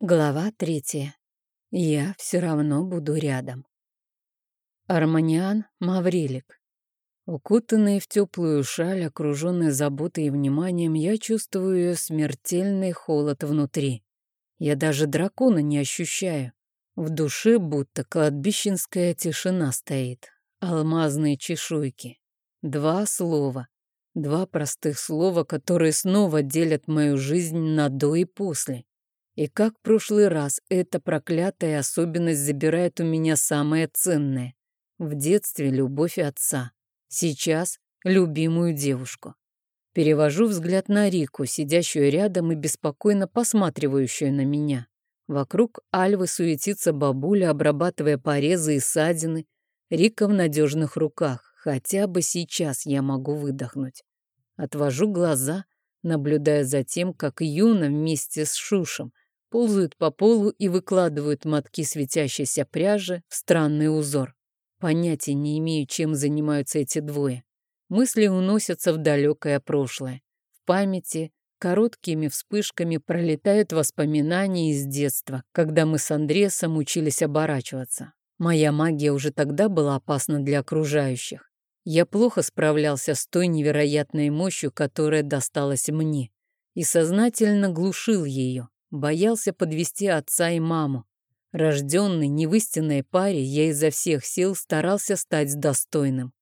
Глава третья. Я все равно буду рядом. Арманиан Маврилик. Укутанный в теплую шаль, окруженный заботой и вниманием, я чувствую смертельный холод внутри. Я даже дракона не ощущаю. В душе будто кладбищенская тишина стоит. Алмазные чешуйки. Два слова. Два простых слова, которые снова делят мою жизнь на до и после. И как в прошлый раз, эта проклятая особенность забирает у меня самое ценное. В детстве любовь отца. Сейчас любимую девушку. Перевожу взгляд на Рику, сидящую рядом и беспокойно посматривающую на меня. Вокруг Альвы суетится бабуля, обрабатывая порезы и ссадины. Рика в надежных руках. Хотя бы сейчас я могу выдохнуть. Отвожу глаза, наблюдая за тем, как Юна вместе с Шушем – ползают по полу и выкладывают мотки светящейся пряжи в странный узор. Понятия не имею, чем занимаются эти двое. Мысли уносятся в далекое прошлое. В памяти короткими вспышками пролетают воспоминания из детства, когда мы с Андресом учились оборачиваться. Моя магия уже тогда была опасна для окружающих. Я плохо справлялся с той невероятной мощью, которая досталась мне, и сознательно глушил ее. Боялся подвести отца и маму. Рожденный не в истинной паре, я изо всех сил старался стать достойным.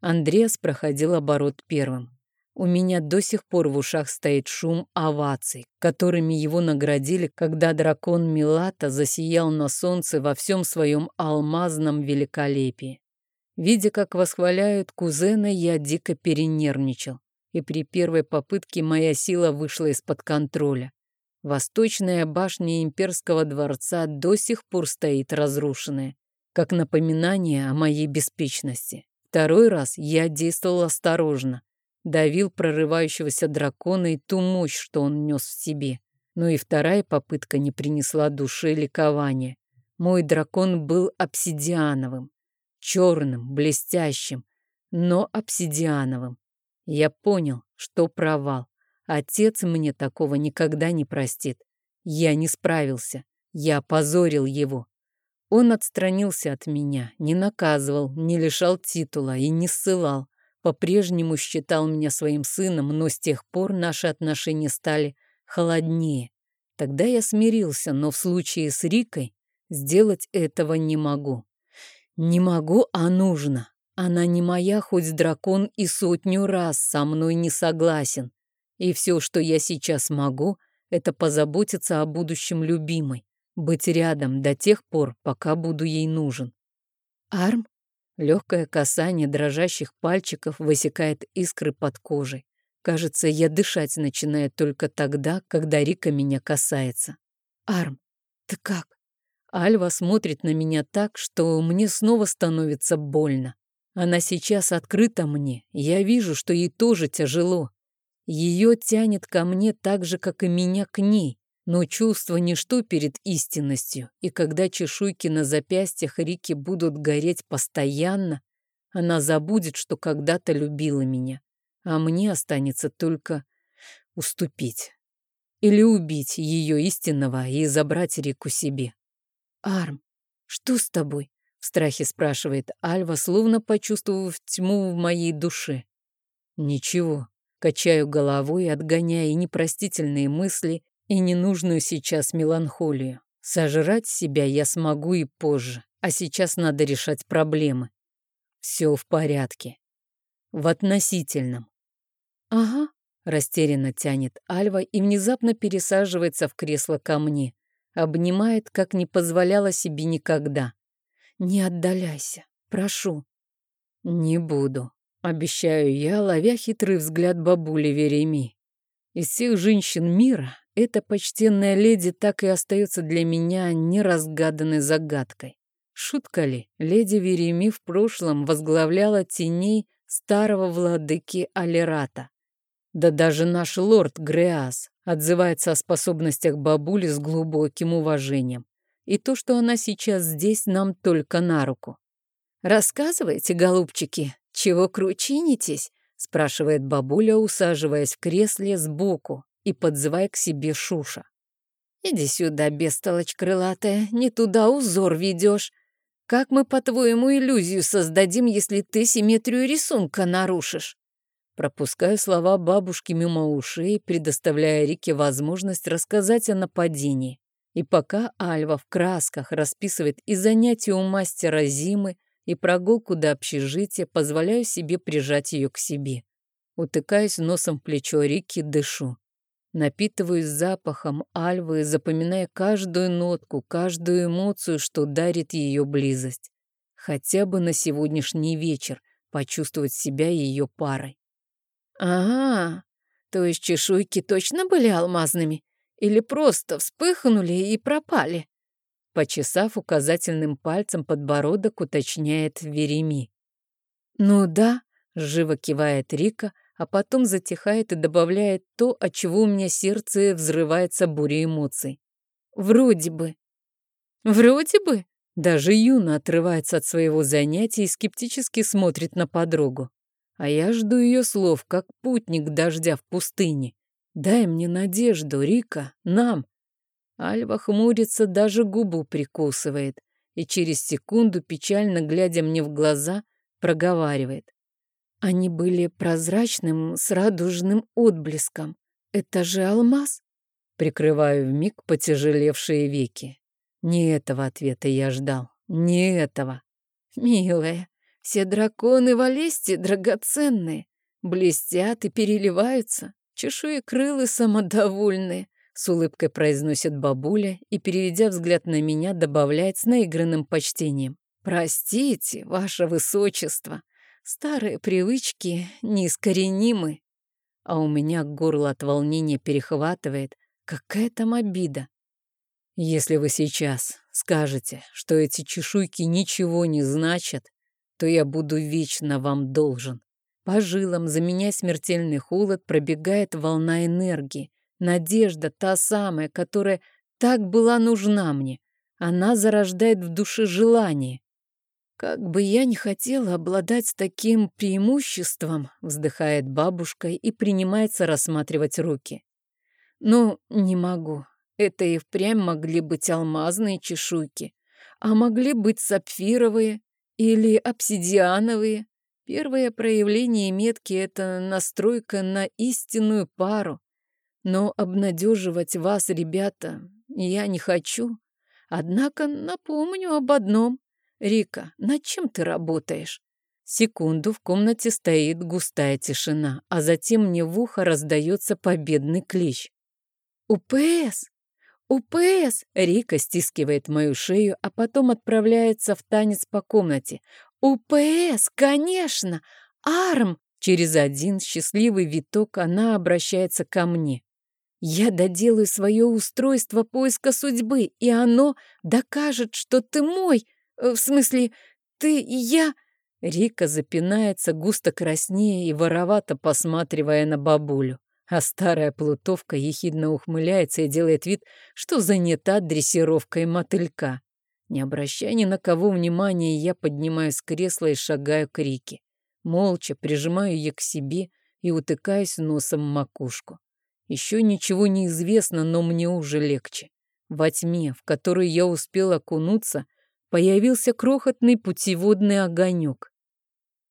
Андреас проходил оборот первым. У меня до сих пор в ушах стоит шум оваций, которыми его наградили, когда дракон Милата засиял на солнце во всем своем алмазном великолепии. Видя, как восхваляют кузена, я дико перенервничал, и при первой попытке моя сила вышла из-под контроля. Восточная башня имперского дворца до сих пор стоит разрушенная, как напоминание о моей беспечности. Второй раз я действовал осторожно, давил прорывающегося дракона и ту мощь, что он нес в себе. Но и вторая попытка не принесла душе ликования. Мой дракон был обсидиановым, черным, блестящим, но обсидиановым. Я понял, что провал. Отец мне такого никогда не простит. Я не справился. Я опозорил его. Он отстранился от меня, не наказывал, не лишал титула и не ссылал. По-прежнему считал меня своим сыном, но с тех пор наши отношения стали холоднее. Тогда я смирился, но в случае с Рикой сделать этого не могу. Не могу, а нужно. Она не моя, хоть дракон и сотню раз со мной не согласен. И все, что я сейчас могу, это позаботиться о будущем любимой, быть рядом до тех пор, пока буду ей нужен. Арм? Легкое касание дрожащих пальчиков высекает искры под кожей. Кажется, я дышать начинаю только тогда, когда Рика меня касается. Арм, ты как? Альва смотрит на меня так, что мне снова становится больно. Она сейчас открыта мне, я вижу, что ей тоже тяжело. Ее тянет ко мне так же, как и меня к ней. Но чувство ничто перед истинностью, и когда чешуйки на запястьях Рики будут гореть постоянно, она забудет, что когда-то любила меня, а мне останется только уступить. Или убить ее истинного и забрать Рику себе. «Арм, что с тобой?» — в страхе спрашивает Альва, словно почувствовав тьму в моей душе. «Ничего», Качаю головой, отгоняя непростительные мысли и ненужную сейчас меланхолию. Сожрать себя я смогу и позже, а сейчас надо решать проблемы. Все в порядке. В относительном. Ага, растерянно тянет Альва и внезапно пересаживается в кресло ко мне. Обнимает, как не позволяла себе никогда. Не отдаляйся, прошу. Не буду. Обещаю я, ловя хитрый взгляд бабули Вереми. Из всех женщин мира эта почтенная леди так и остается для меня неразгаданной загадкой. Шутка ли, леди Вереми в прошлом возглавляла теней старого владыки Алирата. Да даже наш лорд Греас отзывается о способностях бабули с глубоким уважением. И то, что она сейчас здесь, нам только на руку. «Рассказывайте, голубчики, чего кручинитесь?» — спрашивает бабуля, усаживаясь в кресле сбоку и подзывая к себе Шуша. Иди сюда, бестолочь крылатая, не туда узор ведешь. Как мы, по-твоему, иллюзию создадим, если ты симметрию рисунка нарушишь? Пропускаю слова бабушки мимо ушей, предоставляя Рике возможность рассказать о нападении. И пока Альва в красках расписывает и занятия у мастера Зимы, и прогулку до общежития, позволяю себе прижать ее к себе. Утыкаюсь носом в плечо Рики, дышу. Напитываюсь запахом альвы, запоминая каждую нотку, каждую эмоцию, что дарит ее близость. Хотя бы на сегодняшний вечер почувствовать себя ее парой. «Ага, то есть чешуйки точно были алмазными? Или просто вспыхнули и пропали?» Почесав указательным пальцем подбородок, уточняет Вереми. «Ну да», — живо кивает Рика, а потом затихает и добавляет то, от чего у меня сердце взрывается бурей эмоций. Вроде бы. Вроде бы. Даже Юна отрывается от своего занятия и скептически смотрит на подругу. А я жду ее слов, как путник дождя в пустыне. Дай мне надежду, Рика, нам. Альва хмурится, даже губу прикусывает и через секунду, печально глядя мне в глаза, проговаривает. Они были прозрачным, с радужным отблеском. Это же алмаз? Прикрываю вмиг потяжелевшие веки. Не этого ответа я ждал. Не этого. Милая, все драконы в Алесте драгоценные. Блестят и переливаются. Чешуи крылы самодовольные. С улыбкой произносит бабуля и, переведя взгляд на меня, добавляет с наигранным почтением. «Простите, ваше высочество, Старые привычки неискоренимы. А у меня горло от волнения перехватывает. Какая там обида. Если вы сейчас скажете, что эти чешуйки ничего не значат, то я буду вечно вам должен. По жилам, за меня смертельный холод, пробегает волна энергии. Надежда, та самая, которая так была нужна мне. Она зарождает в душе желание. «Как бы я не хотела обладать таким преимуществом», вздыхает бабушка и принимается рассматривать руки. «Ну, не могу. Это и впрямь могли быть алмазные чешуйки, а могли быть сапфировые или обсидиановые. Первое проявление метки — это настройка на истинную пару. Но обнадеживать вас, ребята, я не хочу. Однако напомню об одном. «Рика, над чем ты работаешь?» Секунду в комнате стоит густая тишина, а затем мне в ухо раздается победный клич. «УПС! УПС!» Рика стискивает мою шею, а потом отправляется в танец по комнате. «УПС! Конечно! Арм!» Через один счастливый виток она обращается ко мне. «Я доделаю свое устройство поиска судьбы, и оно докажет, что ты мой!» Э, «В смысле, ты и я...» Рика запинается, густо краснея и воровато посматривая на бабулю. А старая плутовка ехидно ухмыляется и делает вид, что занята дрессировкой мотылька. Не обращая ни на кого внимания, я поднимаюсь с кресла и шагаю к Рике. Молча прижимаю ее к себе и утыкаюсь носом в макушку. Еще ничего не известно, но мне уже легче. Во тьме, в которую я успел окунуться, появился крохотный путеводный огонек.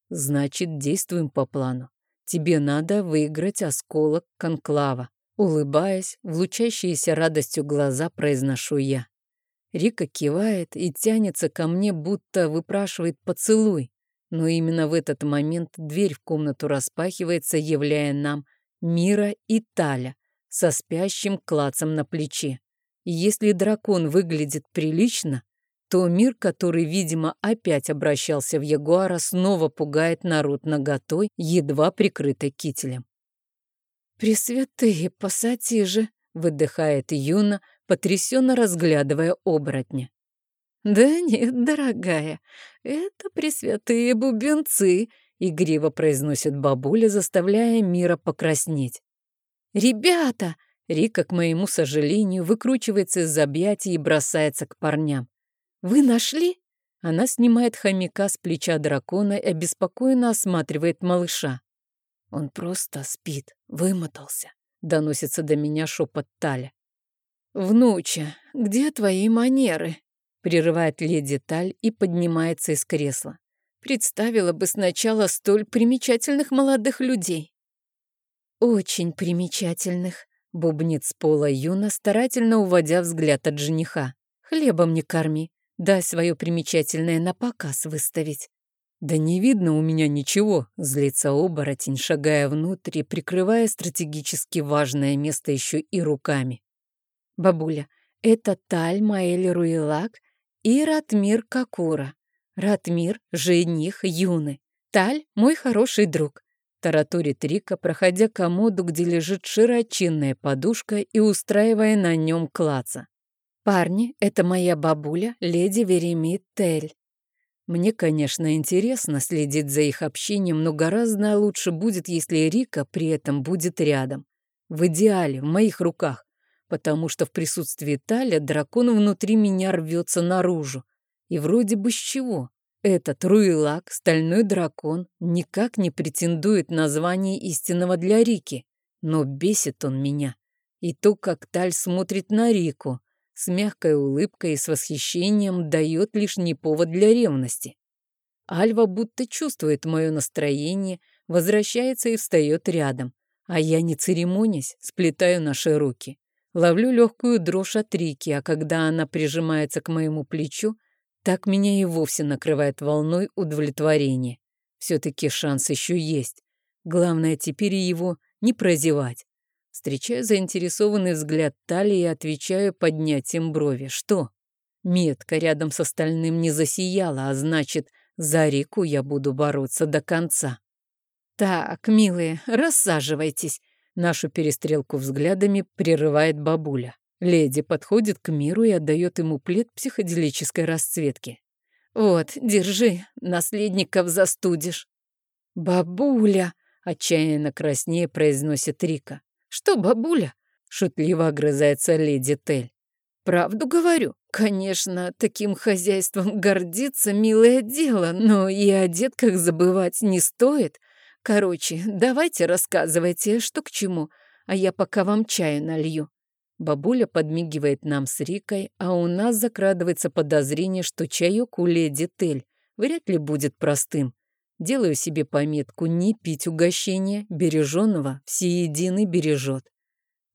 Значит, действуем по плану. Тебе надо выиграть осколок конклава. Улыбаясь, в радостью глаза произношу я. Рика кивает и тянется ко мне, будто выпрашивает поцелуй. Но именно в этот момент дверь в комнату распахивается, являя нам Мира и Таля со спящим клацем на плече. И если дракон выглядит прилично, то мир, который, видимо, опять обращался в ягуара, снова пугает народ наготой, едва прикрытой кителем. «Пресвятые пассатижи!» — выдыхает Юна, потрясенно разглядывая оборотня. «Да нет, дорогая, это пресвятые бубенцы!» — игриво произносит бабуля, заставляя Мира покраснеть. «Ребята!» — Рика, к моему сожалению, выкручивается из объятий и бросается к парням. «Вы нашли?» Она снимает хомяка с плеча дракона и обеспокоенно осматривает малыша. «Он просто спит, вымотался», — доносится до меня шепот Таля. «Внуча, где твои манеры?» Прерывает леди Таль и поднимается из кресла. Представила бы сначала столь примечательных молодых людей. «Очень примечательных», — бубнит с пола Юна, старательно уводя взгляд от жениха. «Хлебом не корми, дай свое примечательное на показ выставить». «Да не видно у меня ничего», — злится оборотень, шагая внутрь и прикрывая стратегически важное место еще и руками. «Бабуля, это Таль Маэль Руилак и Ратмир Какура. Ратмир — жених Юны. Таль — мой хороший друг. Таратурит Рика, проходя к комоду, где лежит широченная подушка и устраивая на нем клаца. «Парни, это моя бабуля, леди Веремит Тель. Мне, конечно, интересно следить за их общением, но гораздо лучше будет, если Рика при этом будет рядом. В идеале, в моих руках, потому что в присутствии Таля дракон внутри меня рвется наружу. И вроде бы с чего? Этот Руилак, стальной дракон, никак не претендует на звание истинного для Рики, но бесит он меня. И то, как Таль смотрит на Рику, с мягкой улыбкой и с восхищением дает лишний повод для ревности. Альва будто чувствует мое настроение, возвращается и встает рядом, а я, не церемонясь, сплетаю наши руки. Ловлю легкую дрожь от Рики, а когда она прижимается к моему плечу, так меня и вовсе накрывает волной удовлетворения. Все-таки шанс еще есть. Главное теперь его не прозевать. Встречаю заинтересованный взгляд талии и отвечаю поднятием брови. Что? Метка рядом с остальным не засияла, а значит, за реку я буду бороться до конца. Так, милые, рассаживайтесь. Нашу перестрелку взглядами прерывает бабуля. Леди подходит к миру и отдает ему плед психоделической расцветки. «Вот, держи, наследников застудишь». «Бабуля!» — отчаянно краснее произносит Рика. «Что, бабуля?» — шутливо огрызается леди Тель. «Правду говорю. Конечно, таким хозяйством гордиться — милое дело, но и о детках забывать не стоит. Короче, давайте рассказывайте, что к чему, а я пока вам чаю налью». Бабуля подмигивает нам с Рикой, а у нас закрадывается подозрение, что чаек у леди Тель вряд ли будет простым. Делаю себе пометку не пить угощение, береженного всеединый бережет.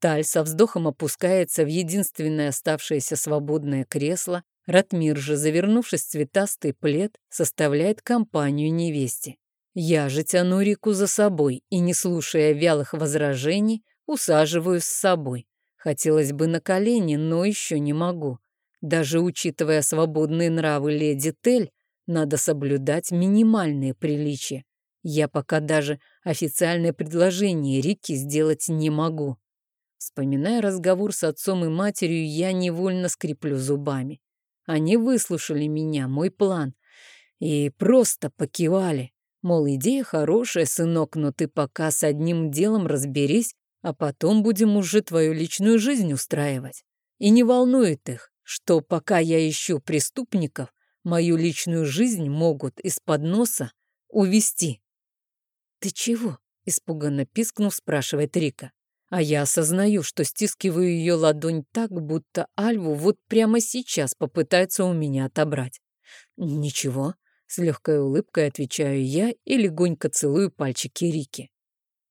Таль со вздохом опускается в единственное оставшееся свободное кресло, Ратмир же, завернувшись в цветастый плед, составляет компанию невесте. Я же тяну Рику за собой и, не слушая вялых возражений, усаживаюсь с собой. Хотелось бы на колени, но еще не могу. Даже учитывая свободные нравы леди Тель, надо соблюдать минимальные приличия. Я пока даже официальное предложение Рики сделать не могу. Вспоминая разговор с отцом и матерью, я невольно скреплю зубами. Они выслушали меня, мой план, и просто покивали. Мол, идея хорошая, сынок, но ты пока с одним делом разберись, а потом будем уже твою личную жизнь устраивать. И не волнует их, что пока я ищу преступников, мою личную жизнь могут из-под носа увести. «Ты чего?» — испуганно пискнув, спрашивает Рика. А я осознаю, что стискиваю ее ладонь так, будто Альву вот прямо сейчас попытается у меня отобрать. «Ничего», — с легкой улыбкой отвечаю я и легонько целую пальчики Рики.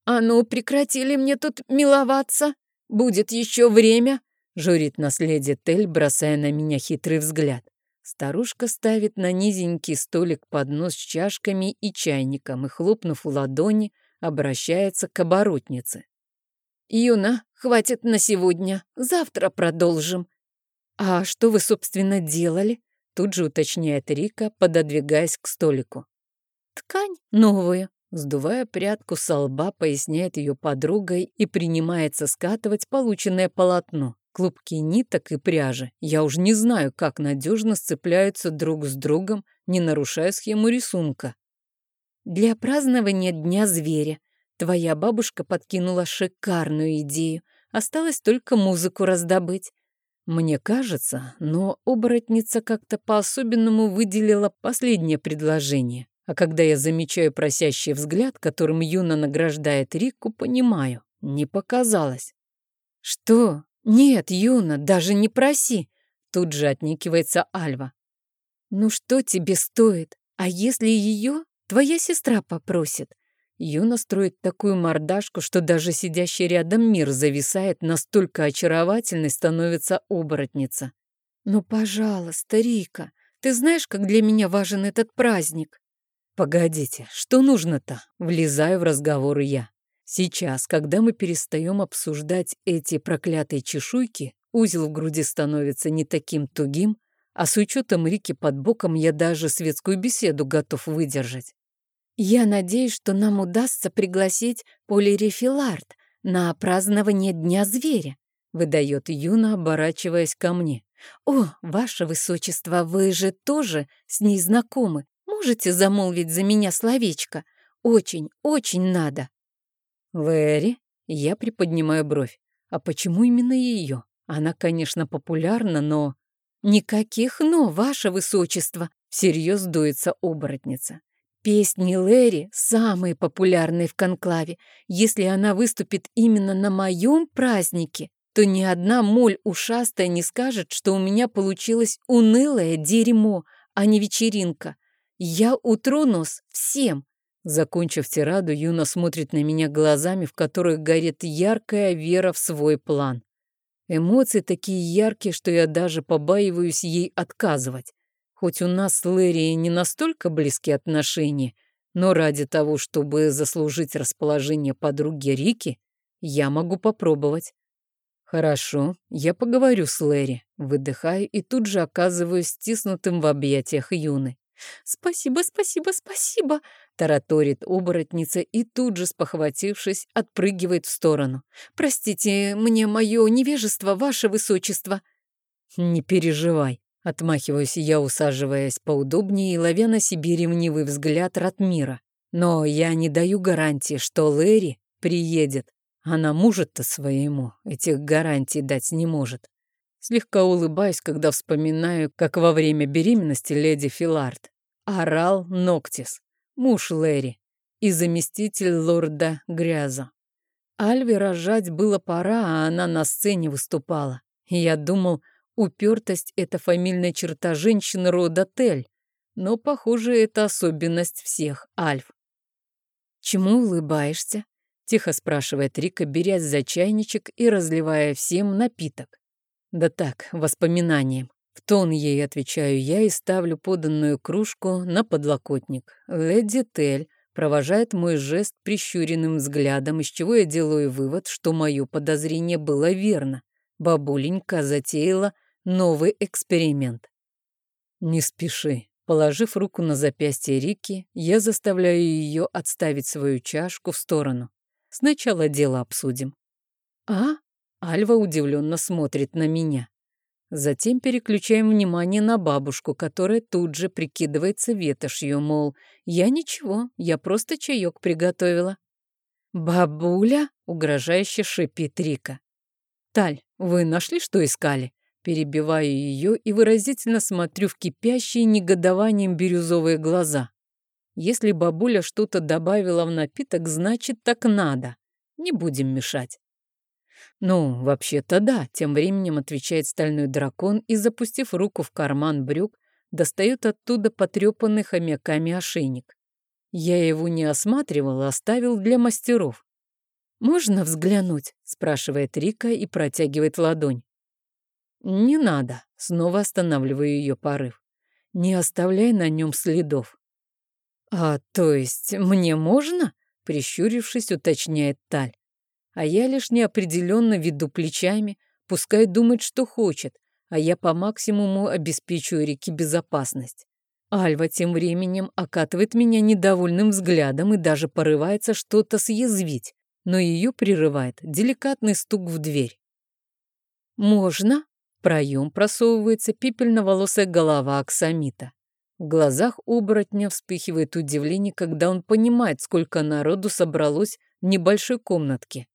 «А ну, прекратили мне тут миловаться! Будет еще время!» — журит наследие Тель, бросая на меня хитрый взгляд. Старушка ставит на низенький столик поднос с чашками и чайником и, хлопнув в ладони, обращается к оборотнице. «Юна, хватит на сегодня, завтра продолжим». «А что вы, собственно, делали?» Тут же уточняет Рика, пододвигаясь к столику. «Ткань новую», Сдувая прядку со лба, поясняет ее подругой и принимается скатывать полученное полотно. Клубки ниток и пряжи. Я уж не знаю, как надежно сцепляются друг с другом, не нарушая схему рисунка. Для празднования Дня зверя твоя бабушка подкинула шикарную идею. Осталось только музыку раздобыть. Мне кажется, но оборотница как-то по-особенному выделила последнее предложение. А когда я замечаю просящий взгляд, которым Юна награждает Рику, понимаю, не показалось. «Что? «Нет, Юна, даже не проси!» Тут же отникивается Альва. «Ну что тебе стоит? А если ее твоя сестра попросит?» Юна строит такую мордашку, что даже сидящий рядом мир зависает, настолько очаровательной становится оборотница. «Ну, пожалуйста, Рика, ты знаешь, как для меня важен этот праздник?» «Погодите, что нужно-то?» Влезаю в разговор я. Сейчас, когда мы перестаем обсуждать эти проклятые чешуйки, узел в груди становится не таким тугим, а с учетом Рики под боком я даже светскую беседу готов выдержать. «Я надеюсь, что нам удастся пригласить Полирефилард на празднование Дня зверя», выдает Юна, оборачиваясь ко мне. «О, ваше высочество, вы же тоже с ней знакомы. Можете замолвить за меня словечко? Очень, очень надо». «Вэри?» Я приподнимаю бровь. «А почему именно ее? Она, конечно, популярна, но...» «Никаких «но», ваше высочество!» Всерьез дуется оборотница. Песни Лэри самые популярные в конклаве. Если она выступит именно на моем празднике, то ни одна моль ушастая не скажет, что у меня получилось унылое дерьмо, а не вечеринка. Я утру нос всем, Закончив тираду, Юна смотрит на меня глазами, в которых горит яркая вера в свой план. Эмоции такие яркие, что я даже побаиваюсь ей отказывать. Хоть у нас с Лэри не настолько близкие отношения, но ради того, чтобы заслужить расположение подруги Рики, я могу попробовать. Хорошо, я поговорю с Лэри, выдыхаю и тут же оказываюсь стиснутым в объятиях Юны. «Спасибо, спасибо, спасибо!» — тараторит оборотница и тут же, спохватившись, отпрыгивает в сторону. «Простите мне мое невежество, ваше высочество!» «Не переживай!» — отмахиваюсь я, усаживаясь поудобнее и ловя на себе ревнивый взгляд Ратмира. «Но я не даю гарантии, что Лэри приедет. Она мужа-то своему этих гарантий дать не может. Слегка улыбаюсь, когда вспоминаю, как во время беременности леди Филард орал Ноктис, муж Лэри и заместитель лорда Гряза. Альве рожать было пора, а она на сцене выступала. Я думал, упертость — это фамильная черта женщины рода Тель, но, похоже, это особенность всех Альф. «Чему улыбаешься?» — тихо спрашивает Рика, берясь за чайничек и разливая всем напиток. Да так, воспоминанием. В тон ей отвечаю я и ставлю поданную кружку на подлокотник. Леди Тель провожает мой жест прищуренным взглядом, из чего я делаю вывод, что мое подозрение было верно. Бабуленька затеяла новый эксперимент. Не спеши. Положив руку на запястье Рики, я заставляю ее отставить свою чашку в сторону. Сначала дело обсудим. А? Альва удивленно смотрит на меня. Затем переключаем внимание на бабушку, которая тут же прикидывается ветошью, мол, я ничего, я просто чаек приготовила. «Бабуля?» — угрожающе шипит Рика. «Таль, вы нашли, что искали?» Перебиваю ее и выразительно смотрю в кипящие негодованием бирюзовые глаза. Если бабуля что-то добавила в напиток, значит, так надо. Не будем мешать. «Ну, вообще-то да», — тем временем отвечает стальной дракон и, запустив руку в карман брюк, достает оттуда потрепанный хомяками ошейник. Я его не осматривал, а оставил для мастеров. «Можно взглянуть?» — спрашивает Рика и протягивает ладонь. «Не надо», — снова останавливаю ее порыв. «Не оставляй на нем следов». «А, то есть мне можно?» — прищурившись, уточняет Таль а я лишь неопределенно веду плечами, пускай думает, что хочет, а я по максимуму обеспечиваю реке безопасность. Альва тем временем окатывает меня недовольным взглядом и даже порывается что-то съязвить, но ее прерывает деликатный стук в дверь. «Можно?» Проем просовывается пепельно-волосая голова Аксамита. В глазах оборотня вспыхивает удивление, когда он понимает, сколько народу собралось в небольшой комнатке.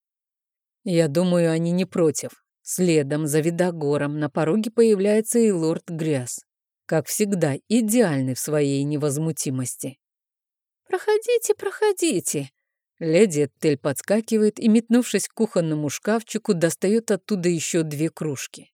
Я думаю, они не против. Следом за Видогором на пороге появляется и лорд Гряз. Как всегда, идеальный в своей невозмутимости. «Проходите, проходите!» Леди Тель подскакивает и, метнувшись к кухонному шкафчику, достает оттуда еще две кружки.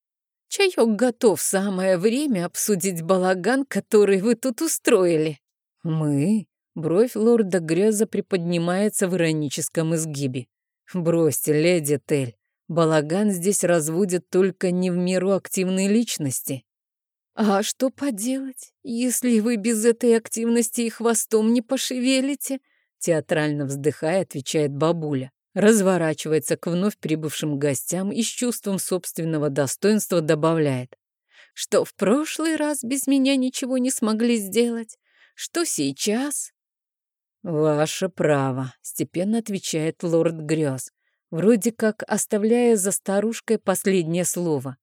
«Чаек готов, самое время обсудить балаган, который вы тут устроили». «Мы?» Бровь лорда Греза приподнимается в ироническом изгибе. «Бросьте, леди Тель, балаган здесь разводят только не в меру активной личности». «А что поделать, если вы без этой активности и хвостом не пошевелите?» Театрально вздыхая, отвечает бабуля. Разворачивается к вновь прибывшим гостям и с чувством собственного достоинства добавляет. «Что в прошлый раз без меня ничего не смогли сделать? Что сейчас?» «Ваше право», — степенно отвечает лорд Грёз, вроде как оставляя за старушкой последнее слово.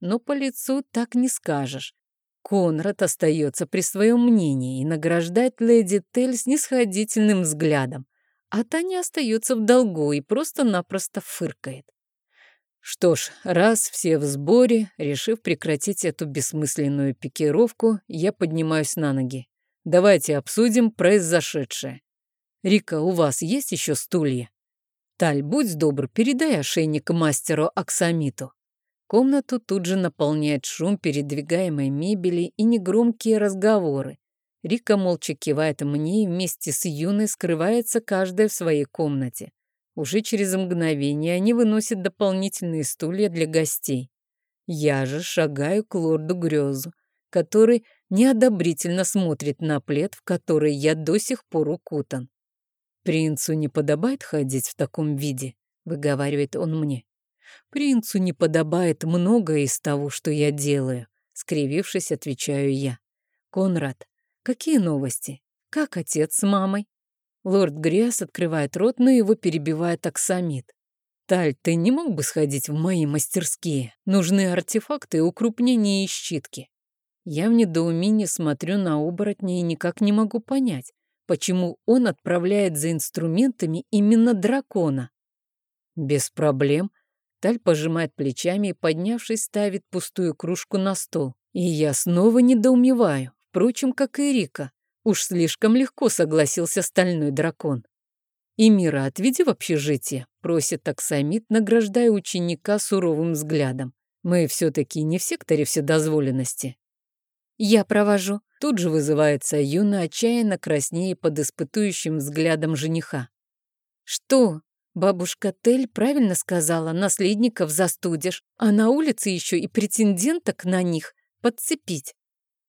Но по лицу так не скажешь. Конрад остается при своем мнении и награждает леди Тель снисходительным взглядом, а та не остается в долгу и просто-напросто фыркает. Что ж, раз все в сборе, решив прекратить эту бессмысленную пикировку, я поднимаюсь на ноги. Давайте обсудим произошедшее. Рика, у вас есть еще стулья? Таль, будь добр, передай ошейник мастеру Аксамиту. Комнату тут же наполняет шум передвигаемой мебели и негромкие разговоры. Рика молча кивает мне и вместе с Юной скрывается каждая в своей комнате. Уже через мгновение они выносят дополнительные стулья для гостей. Я же шагаю к лорду Грезу, который неодобрительно смотрит на плед, в который я до сих пор укутан. «Принцу не подобает ходить в таком виде», — выговаривает он мне. Принцу не подобает многое из того, что я делаю, скривившись, отвечаю я. Конрад, какие новости? Как отец с мамой? Лорд Гриас открывает рот, но его перебивает Аксамит. Таль, ты не мог бы сходить в мои мастерские? Нужны артефакты, укрупнения и щитки. Я в недоумении смотрю на оборотня и никак не могу понять, почему он отправляет за инструментами именно дракона. Без проблем, Таль пожимает плечами и, поднявшись, ставит пустую кружку на стол. И я снова недоумеваю, впрочем, как и Рика. Уж слишком легко согласился стальной дракон. «И Мира, отведи в общежитие», — просит Аксамит, награждая ученика суровым взглядом. «Мы все-таки не в секторе вседозволенности». «Я провожу», — тут же вызывается Юна, отчаянно краснее под испытующим взглядом жениха. «Что?» Бабушка Тель правильно сказала, наследников застудишь, а на улице еще и претенденток на них подцепить.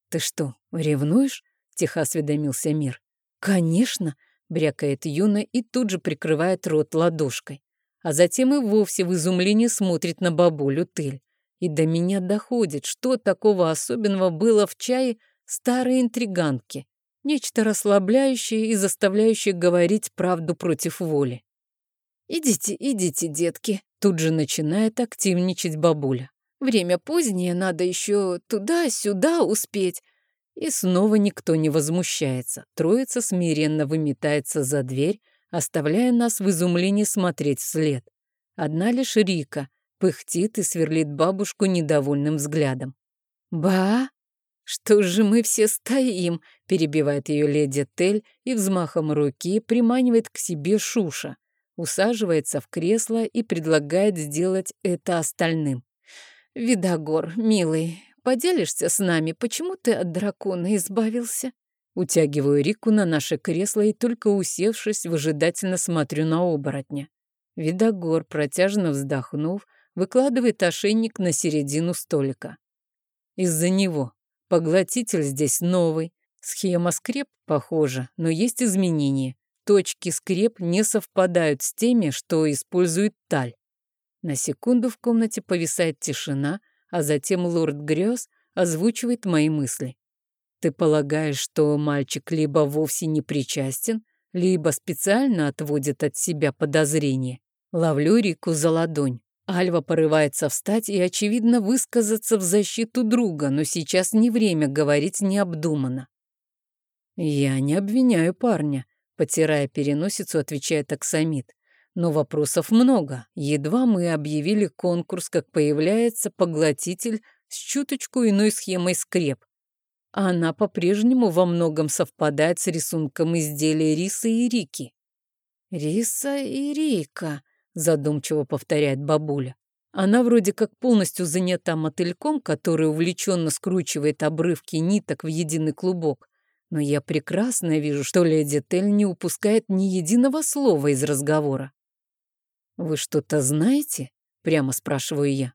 Ты что, ревнуешь? Тихо осведомился Мир. Конечно, брякает Юна и тут же прикрывает рот ладошкой. А затем и вовсе в изумлении смотрит на бабулю Тель. И до меня доходит, что такого особенного было в чае старой интриганки. Нечто расслабляющее и заставляющее говорить правду против воли. «Идите, идите, детки», — тут же начинает активничать бабуля. «Время позднее, надо еще туда-сюда успеть». И снова никто не возмущается. Троица смиренно выметается за дверь, оставляя нас в изумлении смотреть вслед. Одна лишь Рика пыхтит и сверлит бабушку недовольным взглядом. «Ба! Что же мы все стоим?» — перебивает ее леди Тель и взмахом руки приманивает к себе Шуша усаживается в кресло и предлагает сделать это остальным. «Видогор, милый, поделишься с нами, почему ты от дракона избавился?» Утягиваю Рику на наше кресло и только усевшись, выжидательно смотрю на оборотня. Видогор, протяжно вздохнув, выкладывает ошейник на середину столика. Из-за него. Поглотитель здесь новый. Схема скреп похожа, но есть изменения точки скреп не совпадают с теми, что использует Таль. На секунду в комнате повисает тишина, а затем лорд Грёз озвучивает мои мысли. Ты полагаешь, что мальчик либо вовсе не причастен, либо специально отводит от себя подозрения? Ловлю Рику за ладонь. Альва порывается встать и, очевидно, высказаться в защиту друга, но сейчас не время говорить необдуманно. Я не обвиняю парня. Потирая переносицу, отвечает Аксамит. Но вопросов много. Едва мы объявили конкурс, как появляется поглотитель с чуточку иной схемой скреп. Она по-прежнему во многом совпадает с рисунком изделия Рисы и Рики. Риса и Рика, задумчиво повторяет бабуля. Она вроде как полностью занята мотыльком, который увлеченно скручивает обрывки ниток в единый клубок. Но я прекрасно вижу, что леди Тель не упускает ни единого слова из разговора. «Вы что-то знаете?» — прямо спрашиваю я.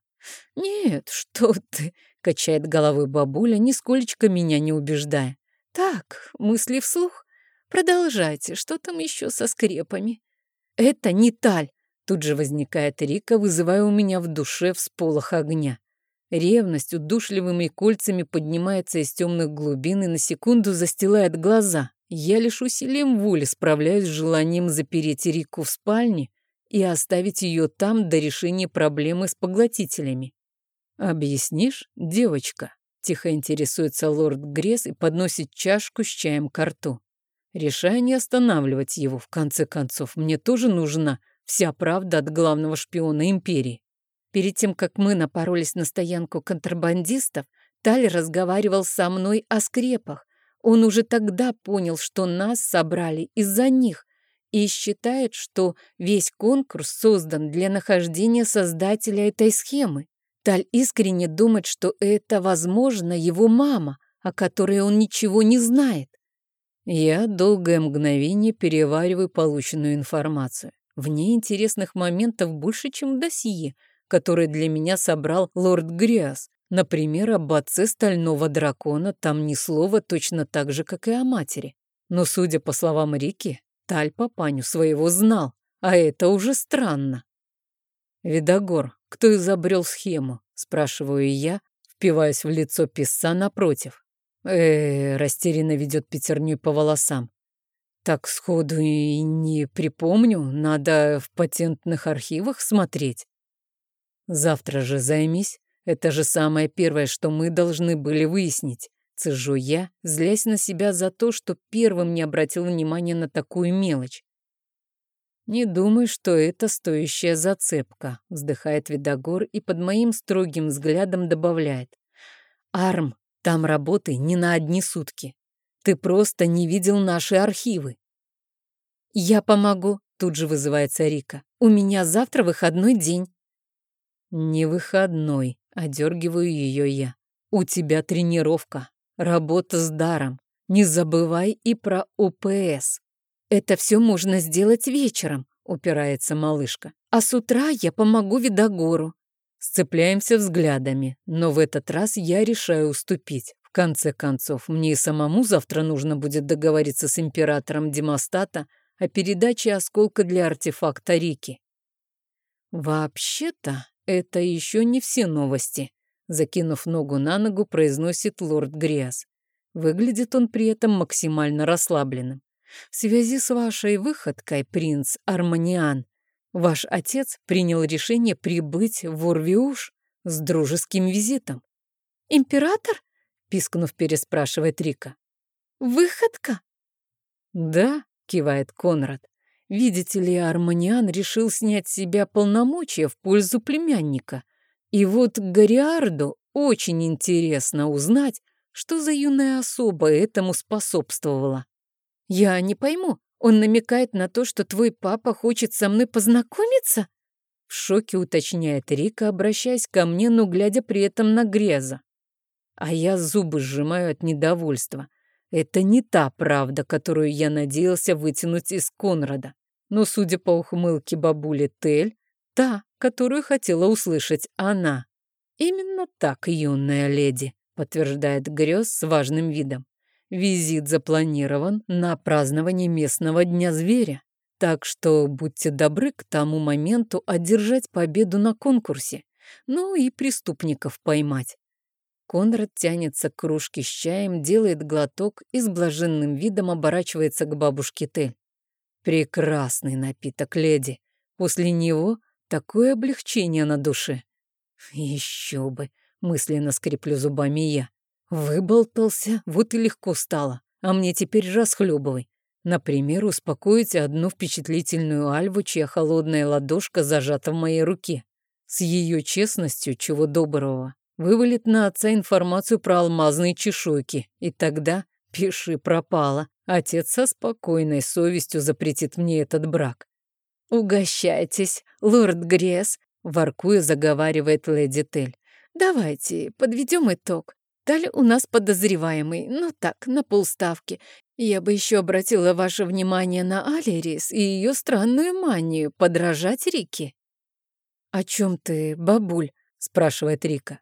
«Нет, что ты!» — качает головой бабуля, нисколечко меня не убеждая. «Так, мысли вслух. Продолжайте, что там еще со скрепами?» «Это не таль!» — тут же возникает Рика, вызывая у меня в душе всполох огня. Ревность удушливыми кольцами поднимается из темных глубин и на секунду застилает глаза. Я лишь усилием воли справляюсь с желанием запереть Рику в спальне и оставить ее там до решения проблемы с поглотителями. «Объяснишь, девочка?» — тихо интересуется лорд Гресс и подносит чашку с чаем к рту. Решаю не останавливать его. В конце концов, мне тоже нужна вся правда от главного шпиона империи. Перед тем, как мы напоролись на стоянку контрабандистов, Таль разговаривал со мной о скрепах. Он уже тогда понял, что нас собрали из-за них, и считает, что весь конкурс создан для нахождения создателя этой схемы. Таль искренне думает, что это, возможно, его мама, о которой он ничего не знает. Я долгое мгновение перевариваю полученную информацию. В ней интересных моментов больше, чем в досье, которое для меня собрал лорд Гриас. Например, об отце стального дракона там ни слова точно так же, как и о матери. Но, судя по словам Рики, Таль папаню своего знал, а это уже странно. «Видогор, кто изобрел схему?» – спрашиваю я, впиваясь в лицо писца напротив. э, растерянно ведет пятерней по волосам. Так сходу и не припомню, надо в патентных архивах смотреть. Завтра же займись, это же самое первое, что мы должны были выяснить. Цежу я, злясь на себя за то, что первым не обратил внимания на такую мелочь. «Не думай, что это стоящая зацепка», — вздыхает Видогор и под моим строгим взглядом добавляет. «Арм, там работы не на одни сутки. Ты просто не видел наши архивы». «Я помогу», — тут же вызывается Рика. «У меня завтра выходной день». «Не выходной», — одергиваю ее я. «У тебя тренировка. Работа с даром. Не забывай и про ОПС. Это все можно сделать вечером, упирается малышка. А с утра я помогу Видогору. Сцепляемся взглядами, но в этот раз я решаю уступить. Конце концов, мне и самому завтра нужно будет договориться с императором Демостата о передаче осколка для артефакта Рики. Вообще-то, это еще не все новости. Закинув ногу на ногу, произносит лорд Гриас. Выглядит он при этом максимально расслабленным. В связи с вашей выходкой, принц Арманиан, ваш отец принял решение прибыть в Урвиуш с дружеским визитом. «Император?» — пискнув, переспрашивает Рика. «Выходка?» «Да», — кивает Конрад. «Видите ли, Арманиан решил снять с себя полномочия в пользу племянника. И вот Гориарду очень интересно узнать, что за юная особа этому способствовала. Я не пойму, он намекает на то, что твой папа хочет со мной познакомиться? В шоке уточняет Рика, обращаясь ко мне, но глядя при этом на Греза. А я зубы сжимаю от недовольства. Это не та правда, которую я надеялся вытянуть из Конрада. Но, судя по ухмылке бабули Тель, та, которую хотела услышать она. «Именно так, юная леди», — подтверждает Грёз с важным видом. «Визит запланирован на празднование местного Дня зверя, так что будьте добры к тому моменту одержать победу на конкурсе, ну и преступников поймать». Конрад тянется к кружке с чаем, делает глоток и с блаженным видом оборачивается к бабушке Тель. «Прекрасный напиток, леди. После него Такое облегчение на душе. Еще бы, мысленно скреплю зубами я. Выболтался, вот и легко стало. А мне теперь расхлебывай. Например, успокоить одну впечатлительную Альву, чья холодная ладошка зажата в моей руке. С ее честностью, чего доброго, вывалит на отца информацию про алмазные чешуйки, и тогда Пиши пропало. Отец со спокойной совестью запретит мне этот брак. «Угощайтесь, лорд Гресс», — воркуя заговаривает леди Тель. «Давайте подведем итог. Таль у нас подозреваемый, ну так, на полставки. Я бы еще обратила ваше внимание на Алерис и ее странную манию подражать Рике». «О чем ты, бабуль?» — спрашивает Рика.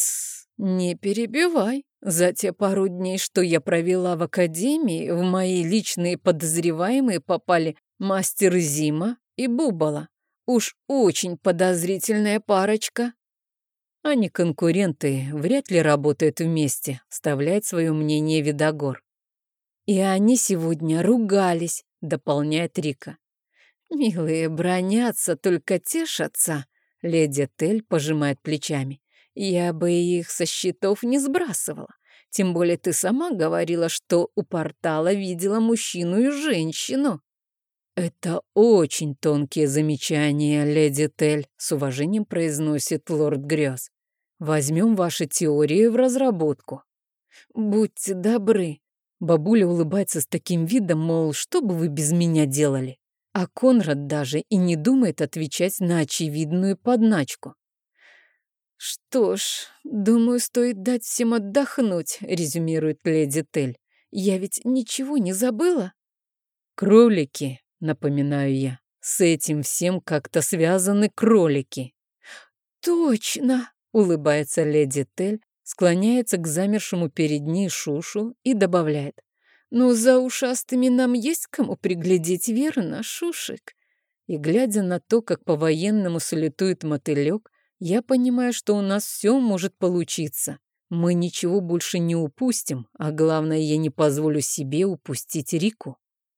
«Тсс, не перебивай. За те пару дней, что я провела в академии, в мои личные подозреваемые попали мастер Зима и Бубала. Уж очень подозрительная парочка». Они конкуренты, вряд ли работают вместе, вставляет свое мнение Видогор. И они сегодня ругались, дополняет Рика. Милые бронятся, только тешатся. Леди Тель пожимает плечами. Я бы их со счетов не сбрасывала. Тем более ты сама говорила, что у портала видела мужчину и женщину. Это очень тонкие замечания, леди Тель, с уважением произносит лорд Грёз. Возьмем ваши теории в разработку. Будьте добры. Бабуля улыбается с таким видом, мол, что бы вы без меня делали? А Конрад даже и не думает отвечать на очевидную подначку. «Что ж, думаю, стоит дать всем отдохнуть», — резюмирует леди Тель. «Я ведь ничего не забыла?» «Кролики», — напоминаю я. «С этим всем как-то связаны кролики». «Точно!» — улыбается леди Тель, склоняется к замершему перед ней Шушу и добавляет. «Ну, за ушастыми нам есть кому приглядеть, верно, Шушик?» И, глядя на то, как по-военному салютует мотылек, я понимаю, что у нас все может получиться. Мы ничего больше не упустим, а главное, я не позволю себе упустить Рику.